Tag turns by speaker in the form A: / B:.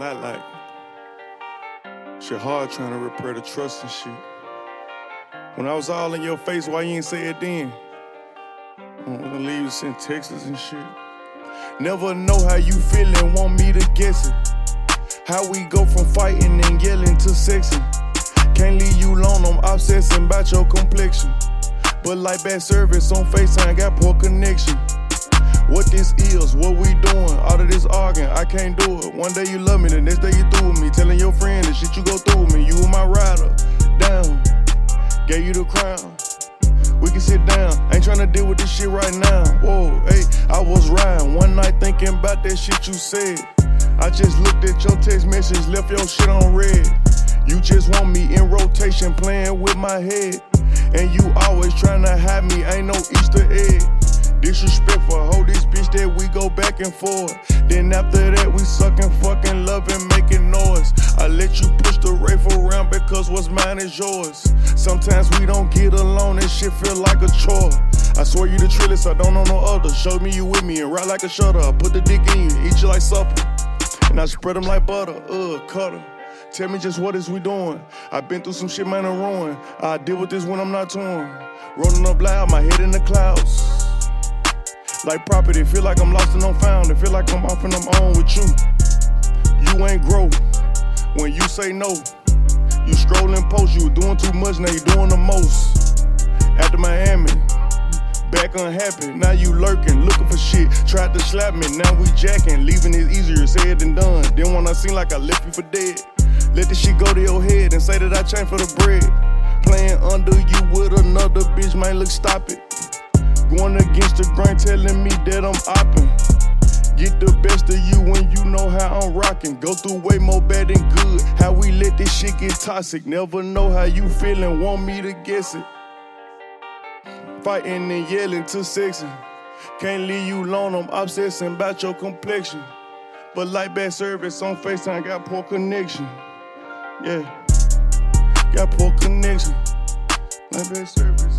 A: Not like shit hard trying to repair the trust and shit. When I was all in your face, why you ain't say it then? I'm gonna leave us in Texas and shit. Never know how you feeling, want me to guess it. How we go from fighting and yelling to sexing. Can't leave you alone, I'm obsessing about your complexion. But like bad service on FaceTime, got poor connection. What we doing, all of this arguing, I can't do it. One day you love me, the next day you through with me. Telling your friend the shit you go through with me. You were my rider, down, gave you the crown. We can sit down, ain't tryna deal with this shit right now. Whoa, hey, I was riding one night thinking about that shit you said. I just looked at your text message, left your shit on read. You just want me in rotation, playing with my head. And you always tryna hide me, ain't no Easter egg. Disrespectful, hold this bitch that we go back and forth. Then after that, we sucking, fucking, loving, making noise. I let you push the Wraith around because what's mine is yours. Sometimes we don't get along, and shit feel like a chore. I swear you the trillest, I don't know no other. Show me you with me and ride like a shutter. I put the dick in you, eat you like supper. And I spread them like butter, uh, cutter. Tell me just what is we doing? i been through some shit, man, I'm ruin. I deal with this when I'm not torn. Rolling up loud, my head in the clouds. Like property, feel like I'm lost and I'm found. It feel like I'm off and I'm on with you. You ain't grow when you say no. You scrolling post, you doing too much, now you doing the most. After Miami, back unhappy, now you lurking, looking for shit. Tried to slap me, now we jacking. Leaving is easier said than done. Then when I seem like I left you for dead, let the shit go to your head and say that I changed for the bread. Playing under you with another bitch, man, look, stop it. Going against the grain, telling me that I'm opping. Get the best of you when you know how I'm rocking. Go through way more bad than good. How we let this shit get toxic. Never know how you feeling, want me to guess it. Fighting and yelling to sexing. Can't leave you alone, I'm obsessing about your complexion. But like bad service on FaceTime, got poor connection. Yeah, got poor connection. Like bad service